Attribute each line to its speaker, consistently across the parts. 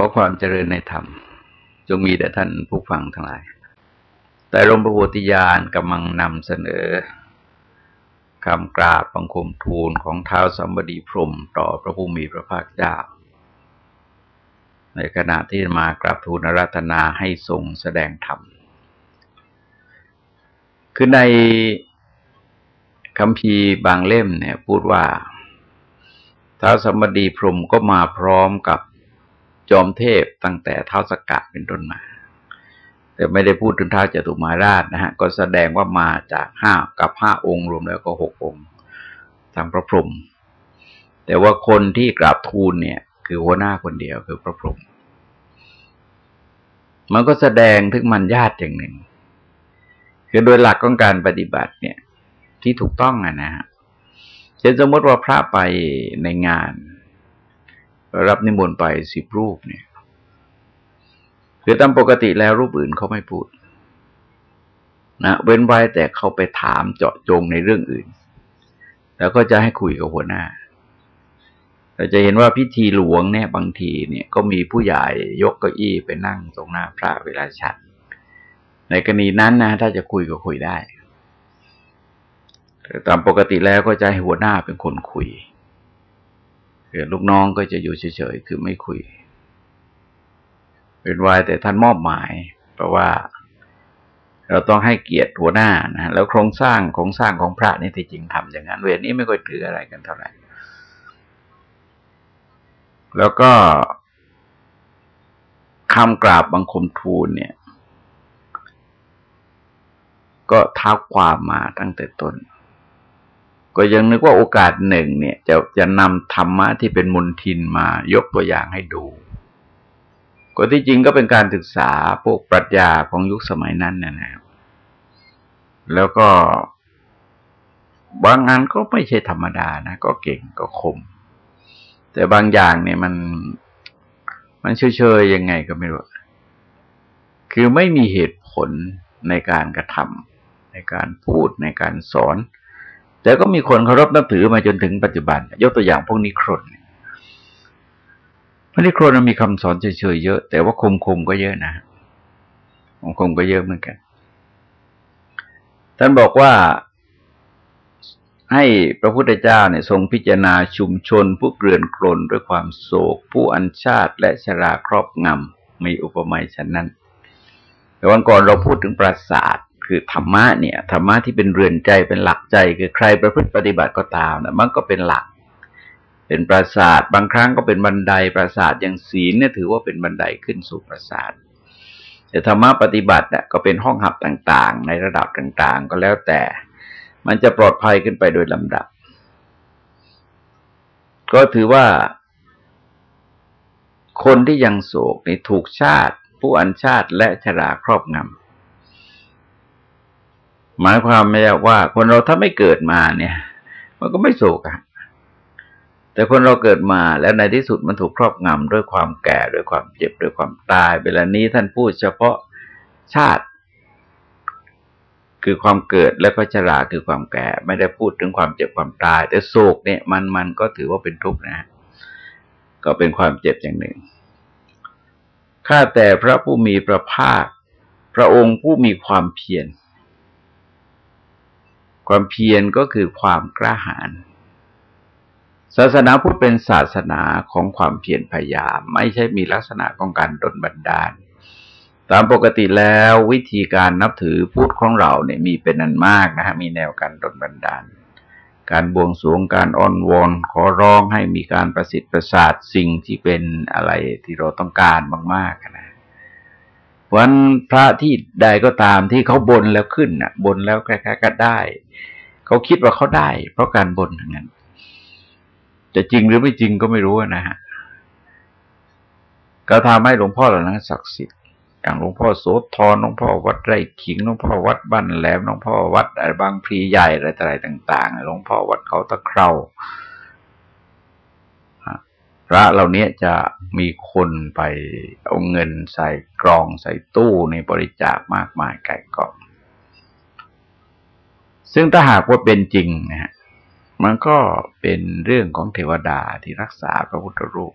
Speaker 1: ขอความเจริญในธรรม จงมีแต่ท่านผู้ฟังทั้งหลาย แต่หลวงประโพธิญาณกำลังนำเสนอคำกราบบังคมทูลของเท้าสัมบดีพรมต่อพระผู้มีพระภาคเจ้า ในขณะที่มากราบทูลรัตนาให้ทรงแสดงธรรม คือในคำพีบางเล่มเนี่ยพูดว่าท้าวสัมบดีพรมก็มาพร้อมกับ จอมเทพตั้งแต่เท้าสกะเป็นต้นมา แต่ไม่ได้พูดถึงท้าจตุมาราชนะฮะ ก็แสดงว่ามาจากห้ากับห้าองค์รวมแล้วก็หกองค์ทางพระพรหมแต่ว่าคนที่กราบทูลเนี่ย คือหัวหน้าคนเดียวคือพระพรหมมันก็แสดงถึงมันญาติอย่างหนึ่ง คือโดยหลักของการปฏิบัติเนี่ย ที่ถูกต้องอะนะฮะเช่นสมมติว่าพระไปในงาน รับนิมนต์ไปสิบรูปเนี่ยคือตามปกติแล้วรูปอื่นเขาไม่พูดนะเว้นไว้แต่เขาไปถามเจาะจงในเรื่องอื่น แล้วก็จะให้คุยกับหัวหน้าเราจะเห็นว่าพิธีหลวงเนี่ยบางทีเนี่ยก็มีผู้ใหญ่ยกเก้าอี้ไปนั่งตรงหน้าพระเวลาฉันในกรณีนั้นนะถ้าจะคุยก็คุยได้ แต่ตามปกติแล้วก็จะให้หัวหน้าเป็นคนคุย ลูกน้องก็จะอยู่เฉยๆ คือไม่คุย เป็นวายแต่ท่านมอบหมาย เพราะว่าเราต้องให้เกียรติหัวหน้านะแล้วโครงสร้างโครงสร้างของพระนี่ที่จริงทำอย่างนั้น เวรนี้ไม่ค่อยถืออะไรกันเท่าไหร่ แล้วก็คำกราบบังคมทูลเนี่ย ก็ท้าความมาตั้งแต่ต้น ก็ยังนึกว่าโอกาสหนึ่งเนี่ย จะจะนำธรรมะที่เป็นมนทินมายกตัวอย่างให้ดูก็ที่จริงก็เป็นการศึกษาพวกปรัชญาของยุคสมัยนั้นนะครับแล้วก็บางงานก็ไม่ใช่ธรรมดานะ ก็เก่งก็คม แต่บางอย่างเนี่ยมัน มันเฉยๆยังไงก็ไม่รู้ คือไม่มีเหตุผลในการกระทำในการพูดในการสอน แต่ก็มีคนเคารพนับถือมาจนถึงปัจจุบัน ยกตัวอย่างพวกนิครนพระนิครนมีคำสอนเฉยๆเยอะ แต่ว่าคมคมก็เยอะนะคมคมก็เยอะเหมือนกัน ท่านบอกว่าให้พระพุทธเจ้าเนี่ยทรงพิจารณาชุมชน ผู้เกลื่อนกลนด้วยความโศก ผู้อันชาติและชราครอบงำมีอุปมาฉันนั้น แต่วันก่อนเราพูดถึงปราสาท คือธรรมะเนี่ยธรรมะที่เป็นเรือนใจเป็นหลักใจ คือใครประพฤติปฏิบัติก็ตามนะมันก็เป็นหลัก เป็นปราสาทบางครั้งก็เป็นบันไดปราสาทอย่างศีลเนี่ยถือว่าเป็นบันไดขึ้นสู่ปราสาทแต่ธรรมะปฏิบัติเนี่ยก็เป็นห้องหับต่างๆ ในระดับต่างๆ ก็แล้วแต่ มันจะปลอดภัยขึ้นไปโดยลำดับ ก็ถือว่า คนที่ยังโศกนี่ถูกชาติ ผู้อันชาติและชราครอบงำ หมายความไม่ว่าคนเราถ้าไม่เกิดมาเนี่ย มันก็ไม่โศกอะแต่คนเราเกิดมาแล้วในที่สุดมันถูกครอบงำด้วยความแก่ด้วยความเจ็บด้วยความตาย เวลานี้ท่านพูดเฉพาะชาติ คือความเกิดแล้วก็ชราคือความแก่ ไม่ได้พูดถึงความเจ็บความตาย แต่โศกเนี่ยมันมันก็ถือว่าเป็นทุกข์นะ ก็เป็นความเจ็บอย่างหนึ่งข้าแต่พระผู้มีพระภาค พระองค์ผู้มีความเพียร ความเพียรก็คือความกล้าหาญศาสนาพุทธเป็นศาสนาของความเพียรพยายาม ไม่ใช่มีลักษณะของการดลบันดาล ตามปกติแล้ววิธีการนับถือพุทธของเราเนี่ยมีเป็นนันมากนะฮะมีแนวการดลบันดาล การบวงสรวงการอ้อนวอนขอร้องให้มีการประสิทธิ์ประสาทสิ่งที่เป็นอะไรที่เราต้องการมากๆนะ วันพระที่ใดก็ตามที่เขาบนแล้วขึ้นน่ะ บนแล้วใครๆก็ได้ เขาคิดว่าเขาได้ เพราะการบนอย่างนั้นจะจริงหรือไม่จริงก็ไม่รู้นะฮะก็ทำให้หลวงพ่อเหล่านั้นศักดิ์สิทธิ์อย่างหลวงพ่อโสธรหลวงพ่อวัดไร่ขิงหลวงพ่อวัดบ้านแหลมหลวงพ่อวัดอะไรบางพลีใหญ่อะไรต่างๆหลวงพ่อวัดเขาตะเครา พระเหล่านี้จะมีคนไปเอาเงินใส่กรองใส่ตู้ในบริจาคมากมายไก่กองซึ่งถ้าหากว่าเป็นจริงนะฮะมันก็เป็นเรื่องของเทวดาที่รักษาพระพุทธรูป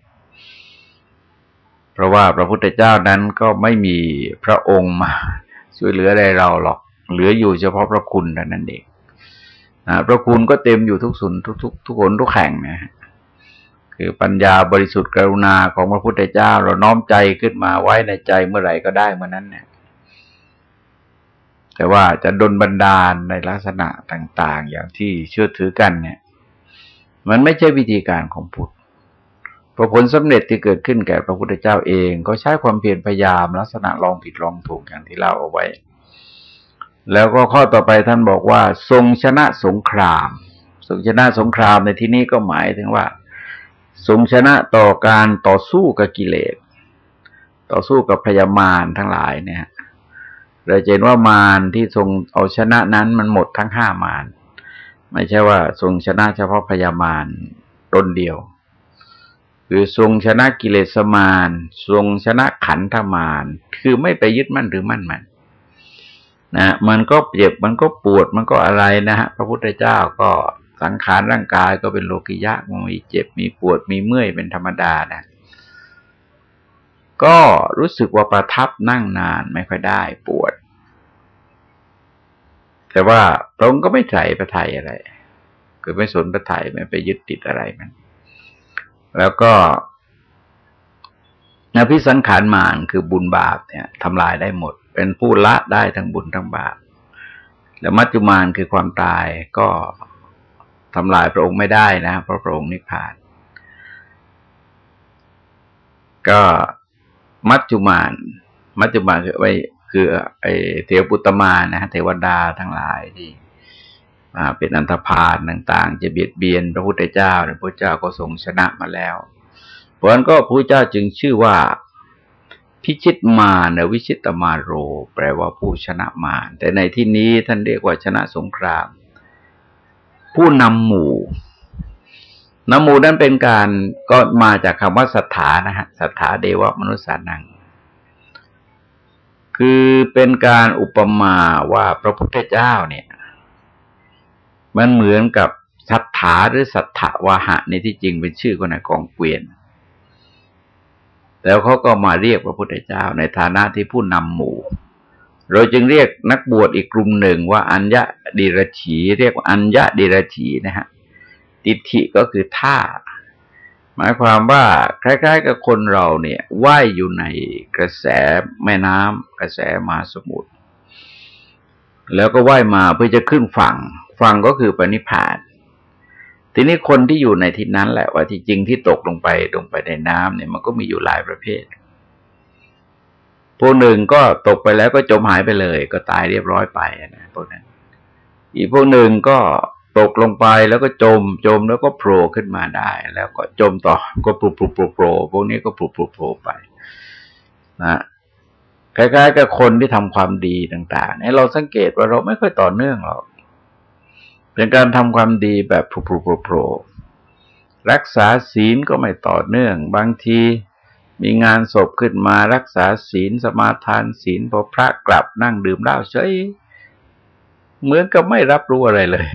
Speaker 1: เพราะว่าพระพุทธเจ้านั้นก็ไม่มีพระองค์มาช่วยเหลืออะไรเราหรอก เหลืออยู่เฉพาะพระคุณแต่นั้นเองนะพระคุณก็เต็มอยู่ทุกสุนทุกทุกทุกคนทุกแห่งนะฮะ คือปัญญาบริสุทธิ์กรุณาของพระพุทธเจ้า เราน้อมใจขึ้นมาไว้ในใจเมื่อไหร่ก็ได้เมื่อนั้นเนี่ย แต่ว่าจะดนบันดาลในลักษณะต่าง ๆ อย่างที่เชื่อถือกันเนี่ย มันไม่ใช่วิธีการของพุทธพอผลสำเร็จที่เกิดขึ้นแก่พระพุทธเจ้าเอง ก็ใช้ความเพียรพยายามลักษณะลองผิดลองถูกอย่างที่เล่าเอาไว้ แล้วก็ข้อต่อไปท่านบอกว่า ทรงชนะสงคราม ทรงชนะสงครามในที่นี้ก็หมายถึงว่า ทรงชนะต่อการต่อสู้กับกิเลส ต่อสู้กับพยามารทั้งหลายเนี่ยเราเห็นว่ามารที่ทรงเอาชนะนั้นมันหมดทั้งห้ามารไม่ใช่ว่าทรงชนะเฉพาะพยามารตนเดียว คือทรงชนะกิเลสมารทรงชนะขันธมารคือไม่ไปยึดมั่นหรือมั่นมันนะมันก็เจ็บมันก็ปวดมันก็อะไรนะฮะพระพุทธเจ้าก็ สังขารร่างกายก็เป็นโลกิยะมันมีเจ็บมีปวดมีเมื่อยเป็นธรรมดานะ ก็รู้สึกว่าประทับนั่งนานไม่ค่อยได้ปวด แต่ว่าพระองค์ก็ไม่ใส่ประทัยอะไร คือไม่สนประทัยไม่ไปยึดติดอะไรมัน แล้วก็นพิสังขารมานคือบุญบาปเนี่ยทำลายได้หมด เป็นผู้ละได้ทั้งบุญทั้งบาปแล้วมัจจุมานคือความตายก็ ทำลายพระองค์ไม่ได้นะเพราะพระองค์นิพพาน ก็มัจจุมาน มัจจุมานคือไว้คือไอเทวปุตตมานะเทวดาทั้งหลายที่เป็นอันธพาลต่าง ๆ จะเบียดเบียนพระพุทธเจ้าพระพุทธเจ้าก็ทรงชนะมาแล้ว เพราะนั้นก็พระเจ้าจึงชื่อว่าพิชิตมาเนวิชิตมาโร แปลว่าผู้ชนะมารแต่ในที่นี้ท่านเรียกว่าชนะสงคราม ผู้นำหมู่นโมนั้นเป็นการก็มาจากคำว่าสถานะฮะสถาเดวะมนุษย์สานัง คือเป็นการอุปมาว่าพระพุทธเจ้าเนี่ย มันเหมือนกับสัทธาหรือสัทธวาหะในที่จริงเป็นชื่อคนในกองเกวียนแล้วเขาก็มาเรียกพระพุทธเจ้าในฐานะที่ผู้นำหมู่ เราจึงเรียกนักบวชอีกกลุ่มหนึ่งว่าอัญญะดิรฉีเรียกว่าอัญญะดิรฉีนะฮะติฐิก็คือท่า หมายความว่าคล้าย ๆ กับคนเราเนี่ยว่ายอยู่ในกระแสแม่น้ำกระแสมาสมุทรแล้วก็ว่ายมาเพื่อจะขึ้นฝั่ง ฝั่งก็คือปณิพานทีนี้คนที่อยู่ในที่นั้นแหละว่าที่จริงที่ตกลงไปลงไปในน้ำเนี่ยมันก็มีอยู่หลายประเภท พวกหนึ่งก็ตกไปแล้วก็จมหายไปเลย ก็ตายเรียบร้อยไปนะพวกนั้น อีกพวกหนึ่งก็ตกลงไปแล้วก็จมจมแล้วก็โผล่ขึ้นมาได้ แล้วก็จมต่อก็ปลุกปลุกปลุกโผล่พวกนี้ก็ปลุกปลุกโผล่ไปนะคล้ายๆกับคนที่ทำความดีต่างๆเนี่ยเราสังเกตว่าเราไม่ค่อยต่อเนื่องหรอกเป็นการทำความดีแบบปลุกปลุกโผล่รักษาศีลก็ไม่ต่อเนื่อง บางที มีงานศพขึ้นมารักษาศีลสมาทานศีลพอพระกลับนั่งดื่มเหล้าเฉยเหมือนกับไม่รับรู้อะไรเลย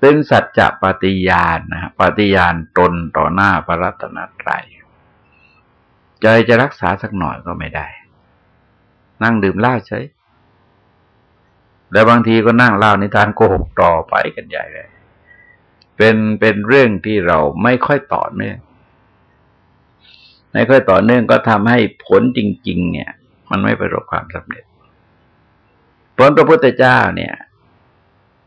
Speaker 1: เป็นสัจจะปฏิญาณนะปฏิญาณตนต่อหน้าพระรัตนตรัยใจจะรักษาสักหน่อยก็ไม่ได้ นั่งดื่มเหล้าใช่แล้วบางทีก็นั่งเล่านิทานโกหกต่อไปกันใหญ่เลย เป็นเป็นเรื่องที่เราไม่ค่อยต่อเนื่อง ไม่ค่อยต่อเนื่องก็ทำให้ผลจริง ๆ เนี่ย มันไม่ประสบความสำเร็จผลพระพุทธเจ้าเนี่ย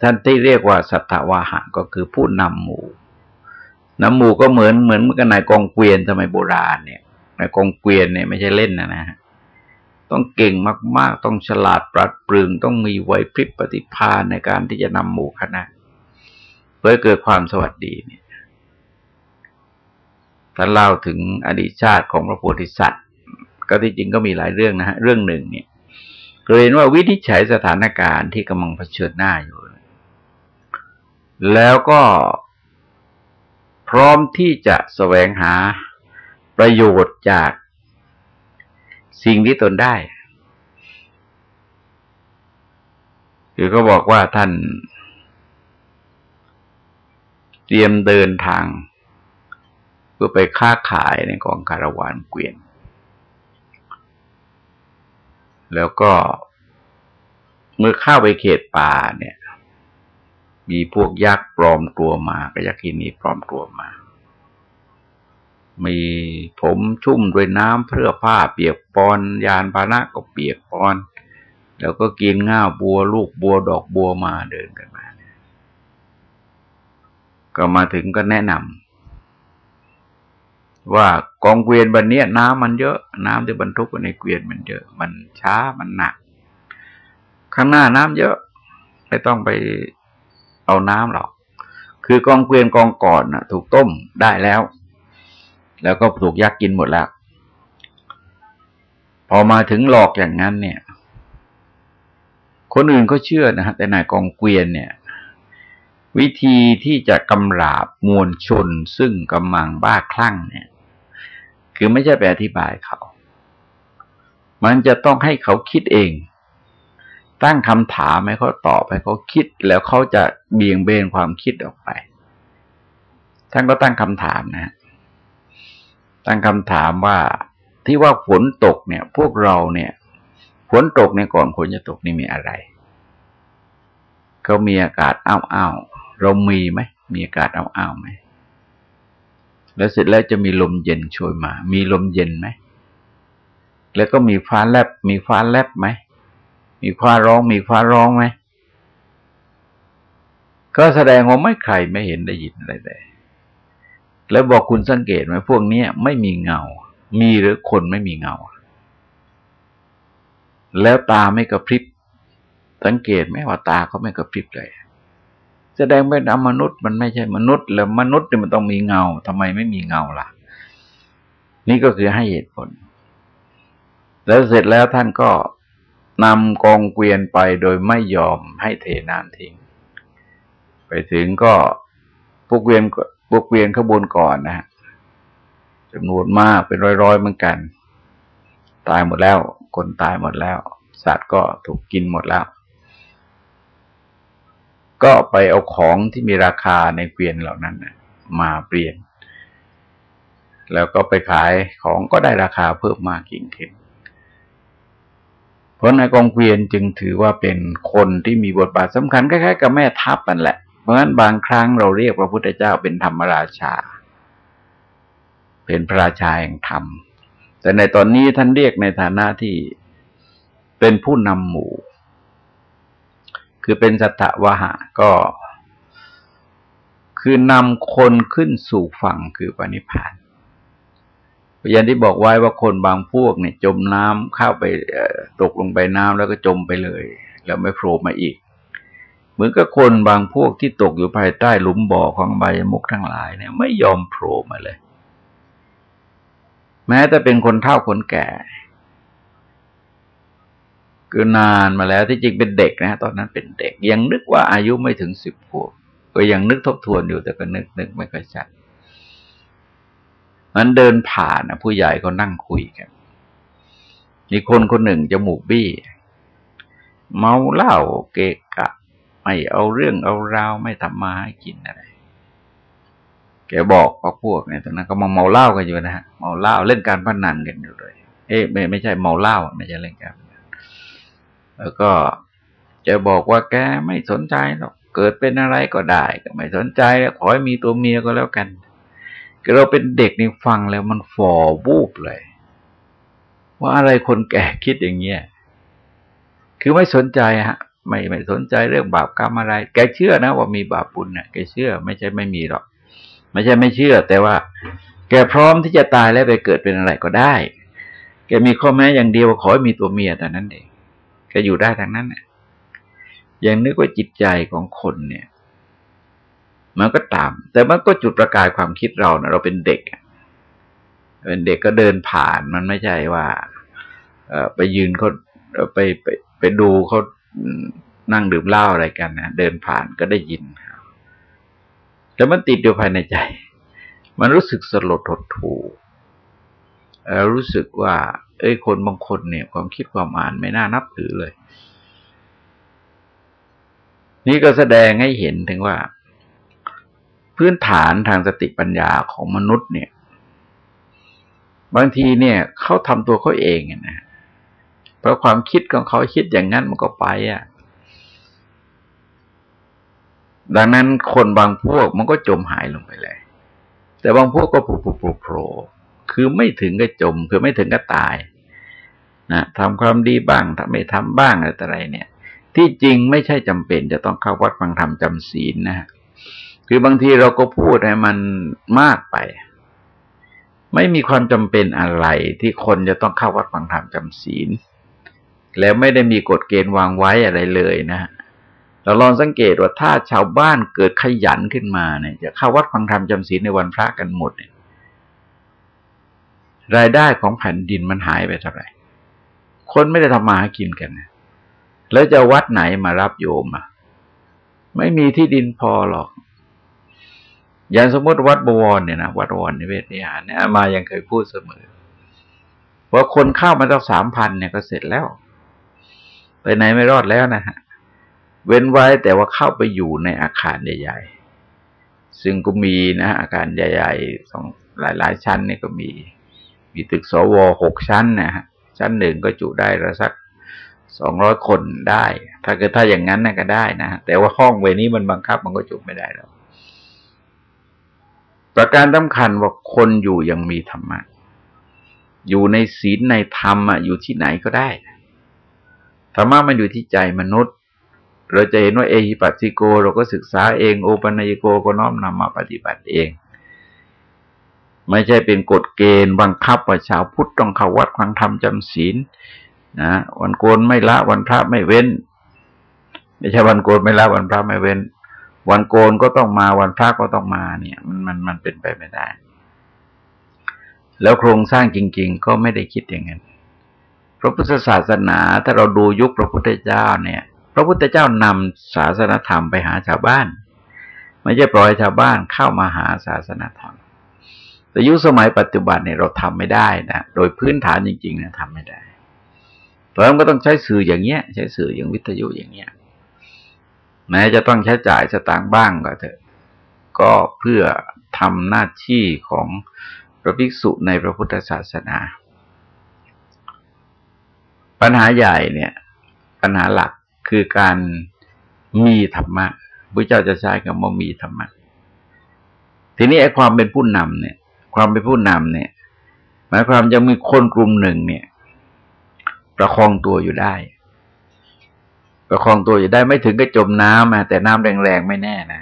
Speaker 1: ท่านที่เรียกว่าสัตถวาหะก็คือผู้นำหมู่นำหมู่ก็เหมือนเหมือนกับนายกองเกวียนสมัยโบราณเนี่ยนายกองเกวียนเนี่ยไม่ใช่เล่นนะนะฮะต้องเก่งมาก ๆ ต้องฉลาดปราดปรึงต้องมีไหวพริบปฏิภาณในการที่จะนำหมู่คณะเพื่อเกิดความสวัสดีเนี่ย ท่านเล่าถึงอดีตชาติของพระโพธิสัตว์ ก็ที่จริงก็มีหลายเรื่องนะฮะ เรื่องหนึ่งเนี่ยเห็นว่าวิธีใช้สถานการณ์ที่กำลังเผชิญหน้าอยู่ แล้วก็พร้อมที่จะแสวงหาประโยชน์จากสิ่งที่ตนได้ คือก็บอกว่าท่านเตรียมเดินทาง พื่อไปค้าขายในกองคาราวานเกวียน แล้วก็เมื่อเข้าไปเขตป่าเนี่ย มีพวกยักษ์ปลอมตัวมาก็ยักษ์กินีปลอมตัวมา มีผมชุ่มด้วยน้ำเพื่อผ้าเปียกปอน ยานพานะก็เปียกปอน แล้วก็กินง่าบัวลูกบัวดอกบัวมาเดินกันมา ก็มาถึงก็แนะนำ ว่ากองเกวียนบันเนี้ยน้ำมันเยอะ น้ำที่บรรทุกในเกวียนมันเยอะ มันช้ามันหนัก ข้างหน้าน้ำเยอะไม่ต้องไปเอาน้ำหรอก คือกองเกวียนกองก่อนนะถูกต้มได้แล้ว แล้วก็ถูกยักษ์กินหมดแล้ว พอมาถึงหลอกอย่างนั้นเนี่ย คนอื่นก็เชื่อนะฮะแต่นายกองเกวียนเนี่ยวิธีที่จะกำราบมวลชนซึ่งกำลังบ้าคลั่งเนี่ย คือไม่ใช่ไปอธิบายเขา มันจะต้องให้เขาคิดเอง ตั้งคำถามให้เขาตอบให้เขาคิดแล้วเขาจะเบี่ยงเบนความคิดออกไป ท่านก็ตั้งคำถามนะ ตั้งคำถามว่าที่ว่าฝนตกเนี่ย พวกเราเนี่ยฝนตกในก่อนฝนจะตกนี่มีอะไร เขามีอากาศอ้าวๆเรามีไหมมีอากาศอ้าวๆไหม แล้วเสร็จแล้วจะมีลมเย็นช่วยมา มีลมเย็นไหม แล้วก็มีฟ้าแลบ มีฟ้าแลบไหม มีฟ้าร้อง มีฟ้าร้องไหม ก็แสดงว่าไม่ใครไม่เห็นได้ยินอะไรเลย แล้วบอกคุณสังเกตไหมพวกนี้ไม่มีเงา มีหรือคนไม่มีเงา แล้วตาไม่กระพริบ สังเกตไหมว่าตาเขาไม่กระพริบเลย แสดงเป็นอมนุษย์มันไม่ใช่มนุษย์ แล้วมนุษย์เนี่ยมันต้องมีเงาทำไมไม่มีเงาล่ะ นี่ก็คือให้เหตุผล แล้วเสร็จแล้วท่านก็นำกองเกวียนไปโดยไม่ยอมให้เทน้ำทิ้ง ไปถึงก็พวกเกวียนพวกเกวียนขบวนก่อนนะฮะจำนวนมากเป็นร้อยๆเหมือนกัน ตายหมดแล้ว คนตายหมดแล้ว สัตว์ก็ถูกกินหมดแล้ว ก็ไปเอาของที่มีราคาในเกวียนเหล่านั้นมาเปลี่ยน แล้วก็ไปขายของก็ได้ราคาเพิ่มมากยิ่งขึ้นเพราะนายกองเกวียนจึงถือว่าเป็นคนที่มีบทบาทสำคัญคล้ายๆกับแม่ทัพนั่นแหละ เพราะฉะนั้นบางครั้งเราเรียกพระพุทธเจ้าเป็นธรรมราชา เป็นพระราชาแห่งธรรม แต่ในตอนนี้ท่านเรียกในฐานะที่เป็นผู้นำหมู่ คือเป็นสัตวะหะก็ คือนำคนขึ้นสู่ฝั่งคือปณิพานพยานที่บอกไว้ว่าคนบางพวกเนี่ย จมน้ำเข้าไปตกลงไปน้ำแล้วก็จมไปเลย แล้วไม่โผล่มาอีก เหมือนกับคนบางพวกที่ตกอยู่ภายใต้หลุมบ่อของใบมุกทั้งหลายเนี่ย ไม่ยอมโผล่มาเลย แม้แต่เป็นคนเฒ่าคนแก่ คือนานมาแล้วที่จริงเป็นเด็กนะ ตอนนั้นเป็นเด็ก ยังนึกว่าอายุไม่ถึงสิบขวบก็ยังนึกทบทวนอยู่แต่ก็นึกนึกไม่ค่อยชัดมันเดินผ่านนะผู้ใหญ่ก็นั่งคุยกัน มีคนคนหนึ่งจมูกบี้ เมาเหล้าเกะกะ ไม่เอาเรื่องเอาราวไม่ทำมาให้กินอะไร แกบอกพวกพวกเนี่ยตอนนั้นก็มาเมาเหล้ากันอยู่นะฮะ เมาเหล้าเล่นการพนันกันอยู่เลย เอ๊ะไม่ไม่ใช่เมาเหล้าไม่ใช่เล่นการพ แล้วก็จะบอกว่าแกไม่สนใจหรอกเกิดเป็นอะไรก็ได้ ก็ไม่สนใจขอให้มีตัวเมียก็แล้วกันเราเป็นเด็กนี่ฟังแล้วมันฝ่อวูบเลย ว่าอะไรคนแก่คิดอย่างเงี้ยคือไม่สนใจฮะ ไม่ไม่สนใจเรื่องบาปกรรมอะไร แกเชื่อนะว่ามีบาปบุญเนี่ยแกเชื่อไม่ใช่ไม่มีหรอก ไม่ใช่ไม่เชื่อ แต่ว่า แกพร้อมที่จะตายแล้วไปเกิดเป็นอะไรก็ได้ แกมีข้อแม้อย่างเดียวขอให้มีตัวเมียแต่นั้นเอง แกอยู่ได้ทางนั้นเนี่ยยังนึกว่าจิตใจของคนเนี่ย มันก็ตาม แต่มันก็จุดประกายความคิดเรานะเราเป็นเด็กเป็นเด็กก็เดินผ่านมันไม่ใช่ว่าไปยืนเขาไปไปไปดูเขานั่งดื่มเหล้าอะไรกันนะเดินผ่านก็ได้ยินแต่มันติดอยู่ภายในใจ มันรู้สึกสลดหดหู่รู้สึกว่า เอ้ยคนบางคนเนี่ย ความคิดความอ่านไม่น่านับถือเลย นี่ก็แสดงให้เห็นถึงว่า พื้นฐานทางสติปัญญาของมนุษย์เนี่ย บางทีเนี่ยเขาทำตัวเขาเองนะเพราะความคิดของเขาคิดอย่างนั้นมันก็ไปอะดังนั้นคนบางพวกมันก็จมหายลงไปเลย แต่บางพวกก็ปุบปุโผล่คือไม่ถึงกับจม คือไม่ถึงกับตาย นะทำความดีบ้างทำไม่ทำบ้างอะไรต่อะไรเนี่ย ที่จริงไม่ใช่จำเป็น จะต้องเข้าวัดฟังธรรมจำศีลนะฮะคือบางทีเราก็พูดให้มันมากไป ไม่มีความจำเป็นอะไรที่คนจะต้องเข้าวัดฟังธรรมจำศีล แล้วไม่ได้มีกฎเกณฑ์วางไว้อะไรเลยนะเราลองสังเกตว่าถ้าชาวบ้านเกิดขยันขึ้นมาเนี่ย จะเข้าวัดฟังธรรมจำศีลในวันพระกันหมดเนี่ยรายได้ของแผ่นดินมันหายไปเท่าไหร่ คนไม่ได้ทำมาหากินกัน แล้วจะวัดไหนมารับโยมอะ ไม่มีที่ดินพอหรอก อย่างสมมติวัดบวรเนี่ยนะวัดบวรในเวทนิหารเนี่ยมายังเคยพูดเสมอ ว่าคนเข้ามาตั้งสามพันเนี่ยก็เสร็จแล้ว ไปไหนไม่รอดแล้วนะฮะ เว้นไว้แต่ว่าเข้าไปอยู่ในอาคารใหญ่ ๆ ซึ่งก็มีนะอาคารใหญ่ๆสองหลายๆ ชั้นเนี่ยก็มี มีตึกสวหกชั้นนะฮะ ชั้นหนึ่งก็จุได้ระสักสองร้อยคนได้ ถ้าเกิดถ้าอย่างนั้นน่ะก็ได้นะ แต่ว่าห้องเวนี้มันบังคับมันก็จุไม่ได้แล้ว ประการสำคัญว่าคนอยู่ยังมีธรรมะ อยู่ในศีลในธรรมอะอยู่ที่ไหนก็ได้ ธรรมะมันอยู่ที่ใจมนุษย์ เราจะเห็นว่าเอหิปัสสิโก เราก็ศึกษาเอง โอปัญญโกก็น้อมนำมาปฏิบัติเอง ไม่ใช่เป็นกฎเกณฑ์บังคับว่าชาวพุทธต้องเข้าวัดฟังธรรมจำศีลนะวันโกนไม่ละวันพระไม่เว้น ไม่ใช่วันโกนไม่ละวันพระไม่เว้น วันโกนก็ต้องมาวันพระก็ต้องมาเนี่ย มันมันมันเป็นไปไม่ได้ แล้วโครงสร้างจริง ๆ ก็ไม่ได้คิดอย่างนั้นพระพุทธศาสนาถ้าเราดูยุคพระพุทธเจ้าเนี่ย พระพุทธเจ้านำศาสนธรรมไปหาชาวบ้าน ไม่ใช่ปล่อยชาวบ้านเข้ามาหาศาสนธรรม แต่ยุคสมัยปัจจุบันเนี่ยเราทำไม่ได้นะโดยพื้นฐานจริงๆนะทำไม่ได้เพราะฉะนั้นก็ต้องใช้สื่ออย่างเงี้ย ใช้สื่ออย่างวิทยุอย่างเงี้ยแม้จะต้องใช้จ่ายสตางค์บ้างก็เถอะ ก็เพื่อทำหน้าที่ของพระภิกษุในพระพุทธศาสนา ปัญหาใหญ่เนี่ย ปัญหาหลักคือการมีธรรมะพระเจ้าจะใช้คำว่ามีธรรมะทีนี้ไอ้ความเป็นผู้นำเนี่ย ความเป็นผู้นำเนี่ย หมายความจะมีคนกลุ่มหนึ่งเนี่ย ประคองตัวอยู่ได้ ประคองตัวอยู่ได้ไม่ถึงกับจมน้ำแต่น้ำแรงๆไม่แน่นะ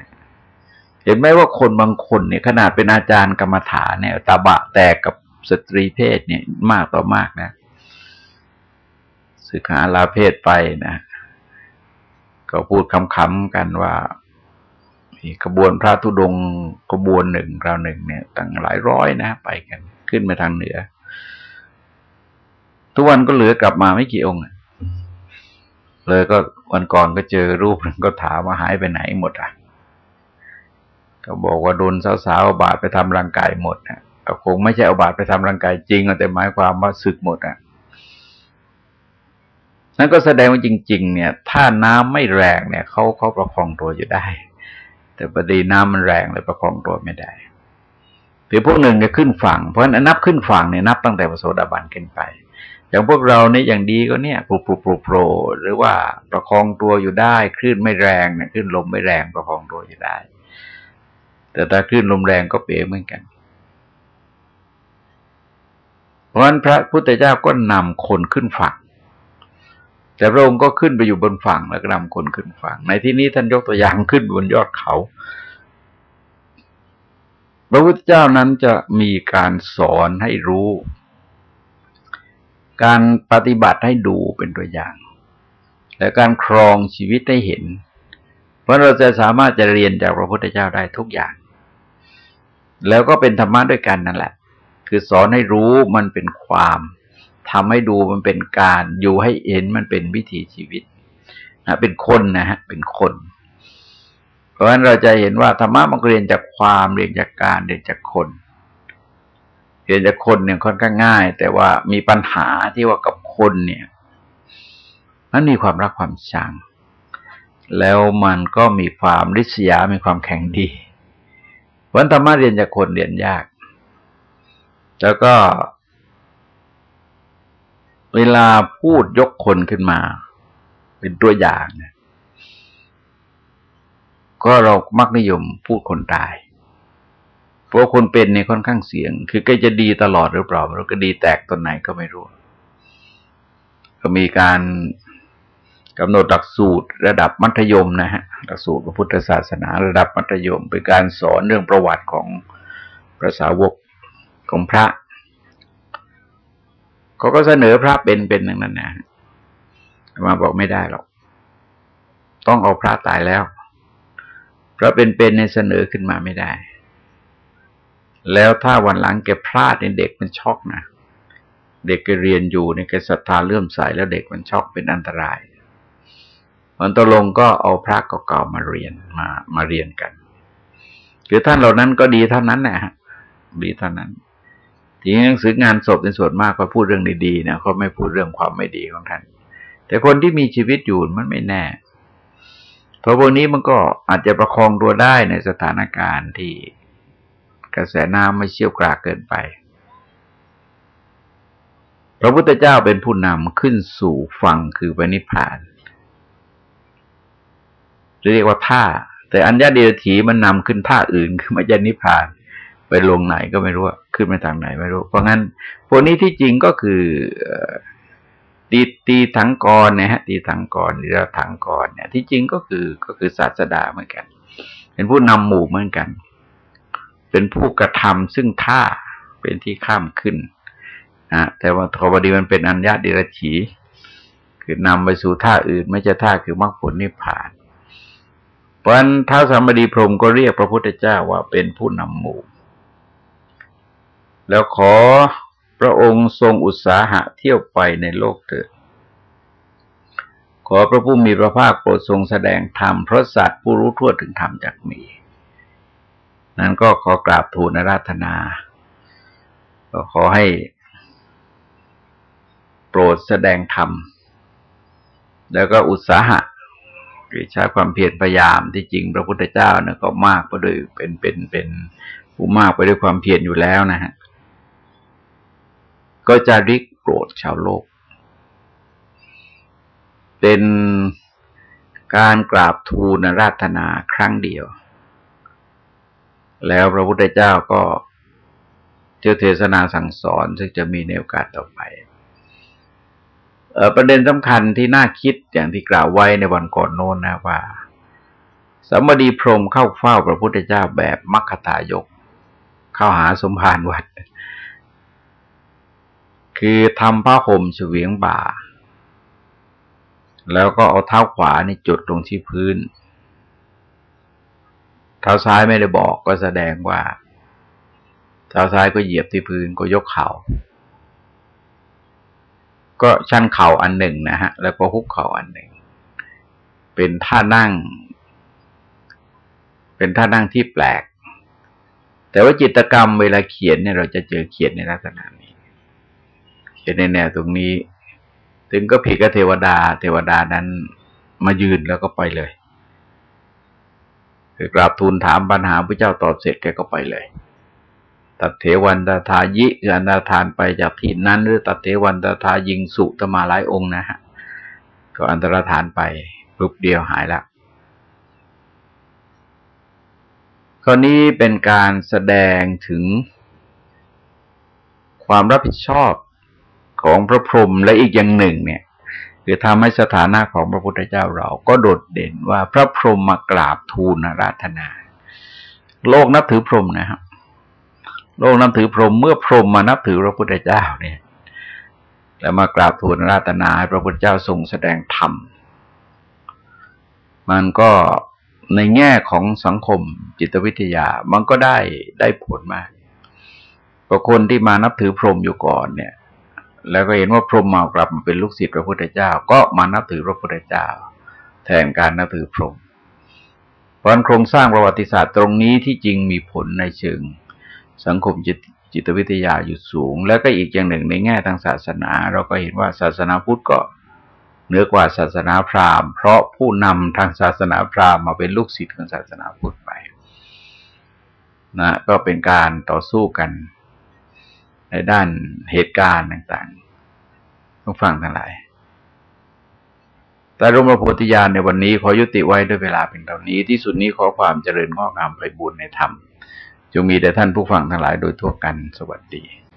Speaker 1: เห็นไหมว่าคนบางคนเนี่ย ขนาดเป็นอาจารย์กรรมฐานเนี่ยตาบะแตกกับสตรีเพศเนี่ยมากต่อมากนะสึกหาลาเพศไปนะ ก็พูดคำๆกันว่า ขบวนพระธุดงขบวนหนึ่งคราวหนึ่งเนี่ยตั้งหลายร้อยนะไปกัน ขึ้นไปทางเหนือ ทุกวันก็เหลือกลับมาไม่กี่องค์เลยก็วันก่อนก็เจอรูปนึงก็ถามว่าหายไปไหนหมดอะ ก็บอกว่าโดนสาวๆบาดไปทำร่างกายหมดนะก็คงไม่ใช่เอาบาดไปทำร่างกายจริงแต่หมายความว่าสึกหมดอะนั่นก็แสดงว่าจริง ๆ เนี่ย ถ้าน้ำไม่แรงเนี่ยเขาเขาประคองตัวอยู่ได้ แต่พอดีน้ำมันแรงเลยประคองตัวไม่ได้หรือพวกหนึ่งจะขึ้นฝั่ง เพราะฉะนั้นนับขึ้นฝั่งเนี่ยนับตั้งแต่พระโสดาบันขึ้นไป อย่างพวกเราเนี่ยอย่างดีก็เนี่ยปลุกปลุกปลุกโผล่หรือว่าประคองตัวอยู่ได้คลื่นไม่แรงเนี่ยคลื่นลมไม่แรงประคองตัวอยู่ได้ แต่ถ้าคลื่นลมแรงก็เป๋เหมือนกัน เพราะฉะนั้นพระพุทธเจ้าก็นำคนขึ้นฝั่ง แต่พระองค์ก็ขึ้นไปอยู่บนฝั่งแล้วก็นำคนขึ้นฝั่ง ในที่นี้ท่านยกตัวอย่างขึ้นบนยอดเขา พระพุทธเจ้านั้นจะมีการสอนให้รู้ การปฏิบัติให้ดูเป็นตัวอย่าง และการครองชีวิตให้เห็น เพราะเราจะสามารถจะเรียนจากพระพุทธเจ้าได้ทุกอย่าง แล้วก็เป็นธรรมะด้วยกันนั่นแหละ คือสอนให้รู้มันเป็นความ ทำให้ดูมันเป็นการอยู่ให้เห็นมันเป็นวิถีชีวิตนะเป็นคนนะฮะเป็นคน เพราะฉะนั้นเราจะเห็นว่าธรรมะมันเรียนจากความเรียนจากการเรียนจากคน เรียนจากคนเนี่ยค่อนข้างง่าย แต่ว่ามีปัญหาที่ว่ากับคนเนี่ย มันมีความรักความชัง แล้วมันก็มีความริษยา มีความแข็งดีเพราะธรรมะเรียนจากคนเรียนยาก แล้วก็ เวลาพูดยกคนขึ้นมา เป็นตัวอย่างเนี่ยก็เรามักนิยมพูดคนตาย เพราะคนเป็นเนี่ยค่อนข้างเสียง คือก็จะดีตลอดหรือเปล่าเราก็ดีแตกตอนไหนก็ไม่รู้ ก็มีการกำหนดหลักสูตรระดับมัธยมนะฮะหลักสูตรพระพุทธศาสนาระดับมัธยม เป็นการสอนเรื่องประวัติของพระสาวกของพระ เขาก็เสนอพระเป็นเป็นอย่างนั้นนะมาบอกไม่ได้หรอก ต้องเอาพระตายแล้ว พระเป็นๆในเสนอขึ้นมาไม่ได้ แล้วถ้าวันหลังแกพลาดในเด็กมันช็อกนะเด็กแกเรียนอยู่ในแกศรัทธาเลื่อมใสแล้วเด็กมันช็อกเป็นอันตรายวันตกลงก็เอาพระเก่าๆมาเรียนมามาเรียนกันคือท่านเหล่านั้นก็ดีเท่านั้นแหละดีเท่านั้น ทีหนังสืองานศพในส่วนมากก็พูดเรื่องดีๆนะเขาไม่พูดเรื่องความไม่ดีของท่าน แต่คนที่มีชีวิตอยู่มันไม่แน่ เพราะพวกนี้มันก็อาจจะประคองตัวได้ในสถานการณ์ที่กระแสน้ำไม่เชี่ยวกรากเกินไป พระพุทธเจ้าเป็นผู้นำขึ้นสู่ฝั่งคือไปนิพพานเรียกว่าท่า แต่อัญญาเดียถีมันนำขึ้นท่าอื่นคือมาจะนิพพาน ไปลงไหนก็ไม่รู้ขึ้นไปทางไหนไม่รู้ เพราะงั้นพวกนี้ที่จริงก็คือตีตีถังกรนะฮะตีถังกรหรือถังกรเนี่ย ที่จริงก็คือก็คือศาสดาเหมือนกัน เป็นผู้นำหมู่เหมือนกัน เป็นผู้กระทำซึ่งท่าเป็นที่ข้ามขึ้นนะแต่ว่าทบดีมันเป็นอัญญาดิรฉีคือนำไปสู่ท่าอื่น ไม่ใช่ท่าคือมรรคผลนิพพานเพราะฉะนั้นท้าวสามดีพรมก็เรียกพระพุทธเจ้าว่าเป็นผู้นำหมู่ แล้วขอพระองค์ทรงอุตสาหะเที่ยวไปในโลกเถิด ขอพระผู้มีพระภาคโปรดทรงแสดงธรรมเพราะสัตว์ผู้รู้ทั่วถึงธรรมจากมี นั้นก็ขอกราบทูลอาราธนา ก็ขอให้ โปรดแสดงธรรม แล้วก็อุตสาหะหรือใช้ความเพียรพยายามที่จริงพระพุทธเจ้าเนี่ยก็มากไปด้วยเป็นเป็นเป็นผู้มากไปด้วยความเพียรอยู่แล้วนะฮะ ก็จะริกโปรดชาวโลก เป็นการกราบทูลราธนาครั้งเดียว แล้วพระพุทธเจ้าก็เที่ยวเทศนาสั่งสอนซึ่งจะมีในโอกาสต่อไปประเด็นสำคัญที่น่าคิดอย่างที่กล่าวไว้ในวันก่อนโน้นนะว่าสมดีพรมเข้าเฝ้าพระพุทธเจ้าแบบมัคคตายก เข้าหาสมภารวัด คือทำผ้าห่มเฉวียงบ่า แล้วก็เอาเท้าขวานี่จุดลงที่พื้น เท้าซ้ายไม่ได้บอกก็แสดงว่า เท้าซ้ายก็เหยียบที่พื้นก็ยกเขา่า ก็ชันเข่าอันหนึ่งนะฮะ แล้วก็ฮุกเข่าอันหนึ่ง เป็นท่านั่ง เป็นท่านั่งที่แปลก แต่ว่าจิตกรรมเวลาเขียนเนี่ยเราจะเจอเขียนในลักษณะนี้ นในแนวตรงนี้ ถึงก็ผิดกับเทวดา เทวดานั้นมายืนแล้วก็ไปเลยคือกราบทูลถามปัญหาพระเจ้าตอบเสร็จแกก็ไปเลยตัดเทวันตาทายิคืออันาทานไปจากถิ่นนั้น หรือตัดเทวันตาทายิงสุตมาหลายองค์นะฮะก็อันตรธานไปปุ๊บเดียวหายแล้วคราวนี้เป็นการแสดงถึงความรับผิดชอบ ของพระพรหมและอีกอย่างหนึ่ง เนี่ย คือทำให้สถานะของพระพุทธเจ้าเราก็โดดเด่นว่าพระพรหมมากราบทูลราธนา โลกนับถือพรหมนะครับโลกนับถือพรหมเมื่อพรหมมานับถือพระพุทธเจ้าเนี่ย แล้วมากราบทูลราธนาให้พระพุทธเจ้าทรงแสดงธรรม มันก็ในแง่ของสังคมจิตวิทยามันก็ได้ได้ผลมากเพราะคนที่มานับถือพรหมอยู่ก่อนเนี่ย แล้วก็เห็นว่าพรหมมากลับมาเป็นลูกศิษย์พระพุทธเจ้า ก็มานับถือพระพุทธเจ้า แทนการนับถือพรหมเพราะโครงสร้างประวัติศาสตร์ตรงนี้ที่จริงมีผลในเชิง สังคมจิตจิตวิทยาอยู่สูง แล้วก็อีกอย่างหนึ่งในแง่ทางศาสนา เราก็เห็นว่าศาสนาพุทธก็เหนือกว่าศาสนาพราหมณ์ เพราะผู้นำทางศาสนาพราหมณ์มาเป็นลูกศิษย์ของศาสนาพุทธไปนะก็เป็นการต่อสู้กัน ในด้านเหตุการณ์ต่างๆต้องฟังทั้งหลาย แต่รมพระโพธิญาณในวันนี้ขอยุติไว้ด้วยเวลาเพียงเท่านี้ ที่สุดนี้ขอความเจริญงอกงามไปบุญในธรรมจงมีแด่ท่านผู้ฟังทั้งหลายโดยทั่วกันสวัสดี